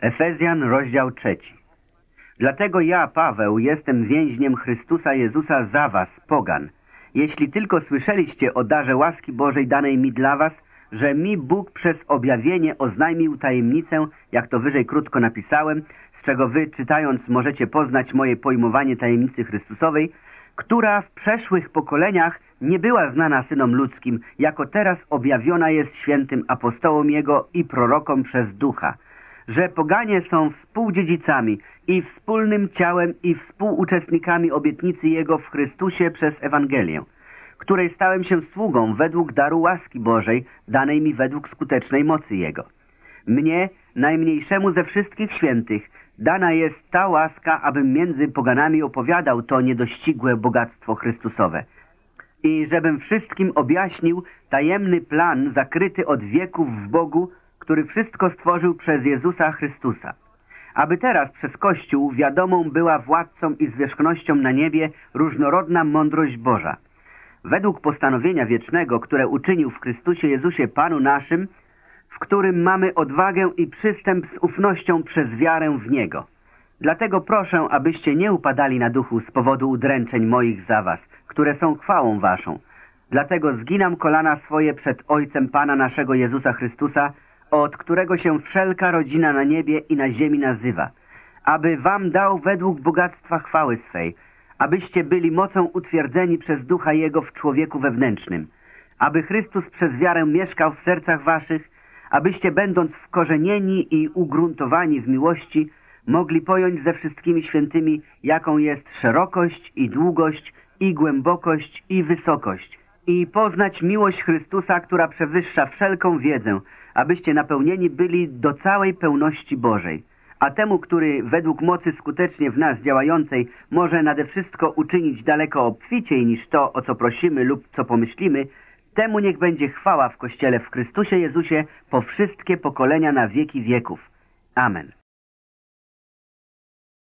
Efezjan, rozdział trzeci. Dlatego ja, Paweł, jestem więźniem Chrystusa Jezusa za was, pogan. Jeśli tylko słyszeliście o darze łaski Bożej danej mi dla was, że mi Bóg przez objawienie oznajmił tajemnicę, jak to wyżej krótko napisałem, z czego wy, czytając, możecie poznać moje pojmowanie tajemnicy Chrystusowej, która w przeszłych pokoleniach nie była znana synom ludzkim, jako teraz objawiona jest świętym apostołom Jego i prorokom przez Ducha, że poganie są współdziedzicami i wspólnym ciałem i współuczestnikami obietnicy Jego w Chrystusie przez Ewangelię, której stałem się sługą według daru łaski Bożej, danej mi według skutecznej mocy Jego. Mnie, najmniejszemu ze wszystkich świętych, dana jest ta łaska, abym między poganami opowiadał to niedościgłe bogactwo Chrystusowe i żebym wszystkim objaśnił tajemny plan zakryty od wieków w Bogu, który wszystko stworzył przez Jezusa Chrystusa. Aby teraz przez Kościół wiadomą była władcą i zwierzchnością na niebie różnorodna mądrość Boża. Według postanowienia wiecznego, które uczynił w Chrystusie Jezusie Panu naszym, w którym mamy odwagę i przystęp z ufnością przez wiarę w Niego. Dlatego proszę, abyście nie upadali na duchu z powodu udręczeń moich za was, które są chwałą waszą. Dlatego zginam kolana swoje przed Ojcem Pana naszego Jezusa Chrystusa, od którego się wszelka rodzina na niebie i na ziemi nazywa, aby wam dał według bogactwa chwały swej, abyście byli mocą utwierdzeni przez Ducha Jego w człowieku wewnętrznym, aby Chrystus przez wiarę mieszkał w sercach waszych, abyście będąc wkorzenieni i ugruntowani w miłości, mogli pojąć ze wszystkimi świętymi, jaką jest szerokość i długość i głębokość i wysokość i poznać miłość Chrystusa, która przewyższa wszelką wiedzę, abyście napełnieni byli do całej pełności Bożej. A temu, który według mocy skutecznie w nas działającej może nade wszystko uczynić daleko obficiej niż to, o co prosimy lub co pomyślimy, temu niech będzie chwała w Kościele w Chrystusie Jezusie po wszystkie pokolenia na wieki wieków. Amen.